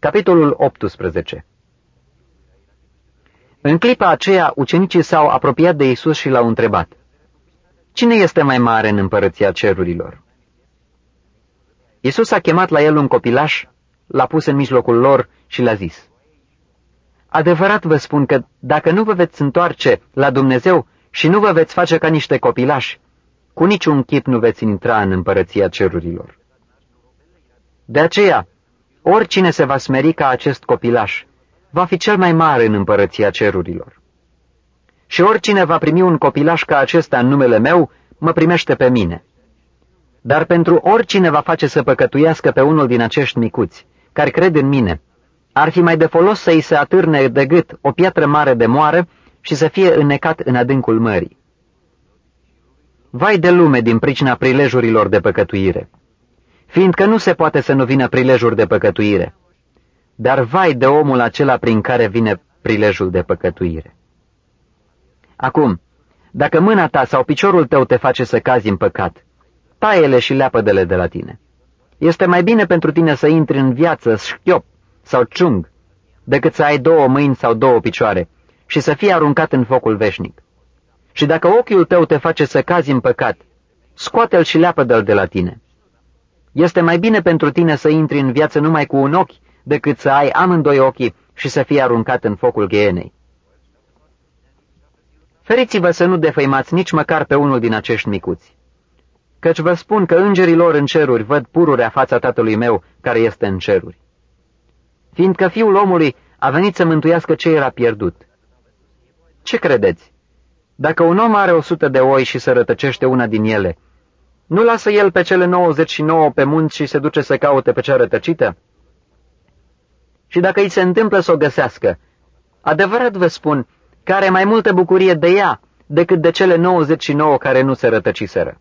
Capitolul 18 În clipa aceea, ucenicii s-au apropiat de Isus și l-au întrebat, Cine este mai mare în împărăția cerurilor? Isus a chemat la el un copilaș, l-a pus în mijlocul lor și le-a zis, Adevărat vă spun că dacă nu vă veți întoarce la Dumnezeu și nu vă veți face ca niște copilași, cu niciun chip nu veți intra în împărăția cerurilor. De aceea, oricine se va smeri ca acest copilaș, va fi cel mai mare în împărăția cerurilor. Și oricine va primi un copilaș ca acesta în numele meu, mă primește pe mine. Dar pentru oricine va face să păcătuiască pe unul din acești micuți, care cred în mine, ar fi mai de folos să îi se atârne de gât o piatră mare de moară și să fie înnecat în adâncul mării. Vai de lume din pricina prilejurilor de păcătuire, fiindcă nu se poate să nu vină prilejuri de păcătuire, dar vai de omul acela prin care vine prilejul de păcătuire. Acum, dacă mâna ta sau piciorul tău te face să cazi în păcat, taie-le și leapă-de-le de la tine. Este mai bine pentru tine să intri în viață șchiop sau ciung, decât să ai două mâini sau două picioare și să fii aruncat în focul veșnic. Și dacă ochiul tău te face să cazi în păcat, scoate-l și leapă-de-l de la tine. Este mai bine pentru tine să intri în viață numai cu un ochi, decât să ai amândoi ochii și să fii aruncat în focul ghienei. Feriți-vă să nu defăimați nici măcar pe unul din acești micuți. Căci vă spun că îngerii lor în ceruri văd pururea fața tatălui meu care este în ceruri. Fiindcă fiul omului a venit să mântuiască ce era pierdut. Ce credeți? Dacă un om are o sută de oi și se rătăcește una din ele, nu lasă el pe cele 99 pe munți și se duce să caute pe cea rătăcită? Și dacă îi se întâmplă să o găsească, adevărat vă spun că are mai multă bucurie de ea decât de cele 99 care nu se rătăciseră.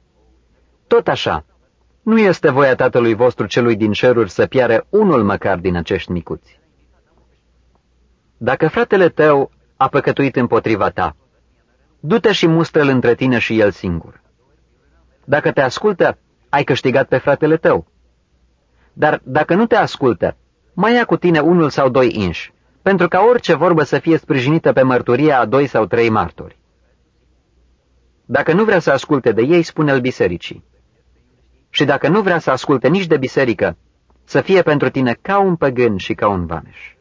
Tot așa, nu este voia Tatălui vostru celui din ceruri să piare unul măcar din acești micuți. Dacă fratele tău a păcătuit împotriva ta, du-te și mustră-l între tine și el singur. Dacă te ascultă, ai câștigat pe fratele tău. Dar dacă nu te ascultă, mai ia cu tine unul sau doi inși, pentru ca orice vorbă să fie sprijinită pe mărturia a doi sau trei martori. Dacă nu vrea să asculte de ei, spune-l bisericii. Și dacă nu vrea să asculte nici de biserică, să fie pentru tine ca un păgân și ca un vameș.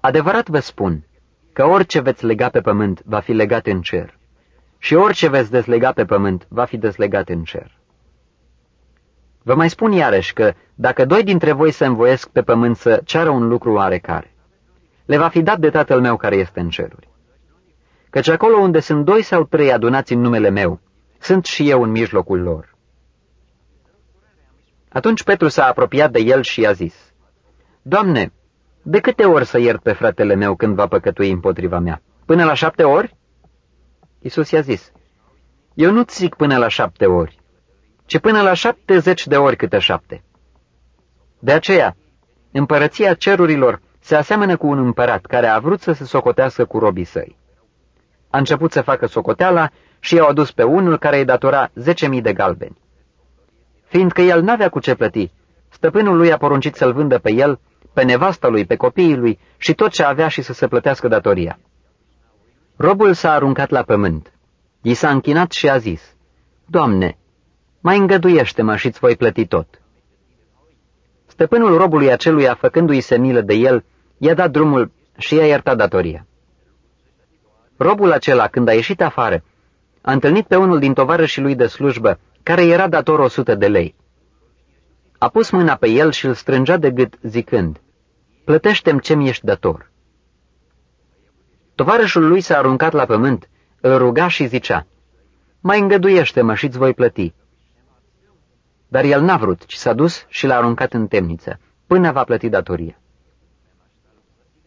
Adevărat vă spun că orice veți lega pe pământ va fi legat în cer și orice veți dezlega pe pământ va fi dezlegat în cer. Vă mai spun iarăși că dacă doi dintre voi se învoiesc pe pământ să ceară un lucru oarecare, le va fi dat de Tatăl meu care este în ceruri. Căci acolo unde sunt doi sau trei adunați în numele meu, sunt și eu în mijlocul lor. Atunci Petru s-a apropiat de el și i-a zis, Doamne, de câte ori să iert pe fratele meu când va păcătui împotriva mea? Până la șapte ori? Iisus i-a zis, Eu nu-ți zic până la șapte ori, ci până la șaptezeci de ori câte șapte. De aceea, împărăția cerurilor se aseamănă cu un împărat care a vrut să se socotească cu robii săi. A început să facă socoteala și i-au adus pe unul care îi datora zece mii de galbeni. Fiindcă el n-avea cu ce plăti, stăpânul lui a poruncit să-l vândă pe el, pe nevasta lui, pe copiii lui și tot ce avea și să se plătească datoria. Robul s-a aruncat la pământ. I s-a închinat și a zis, Doamne, mai îngăduiește-mă și-ți voi plăti tot. Stăpânul robului aceluia, făcându-i se milă de el, i-a dat drumul și i-a iertat datoria. Robul acela, când a ieșit afară, a întâlnit pe unul din tovarășii lui de slujbă, care era dator o sută de lei. A pus mâna pe el și îl strângea de gât, zicând, Plătește-mi ce-mi ești dator. Tovarășul lui s-a aruncat la pământ, îl ruga și zicea, Mai îngăduiește-mă și-ți voi plăti. Dar el n-a vrut, ci s-a dus și l-a aruncat în temniță, până va plăti datoria.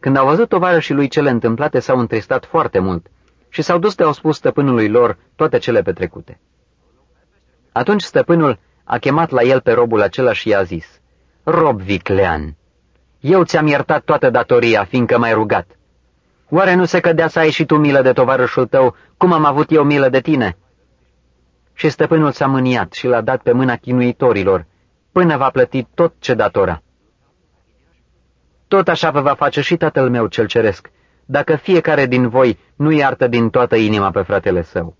Când au văzut tovarășii lui cele întâmplate, s-au întristat foarte mult și s-au dus de au spus stăpânului lor toate cele petrecute. Atunci stăpânul a chemat la el pe robul acela și i-a zis, Rob viclean, eu ți-am iertat toată datoria, fiindcă m-ai rugat. Oare nu se cădea să ai și tu milă de tovarășul tău, cum am avut eu milă de tine?" Și stăpânul s-a mâniat și l-a dat pe mâna chinuitorilor, până va plăti tot ce datora. tot așa vă va face și Tatăl meu cel ceresc, dacă fiecare din voi nu iartă din toată inima pe fratele său.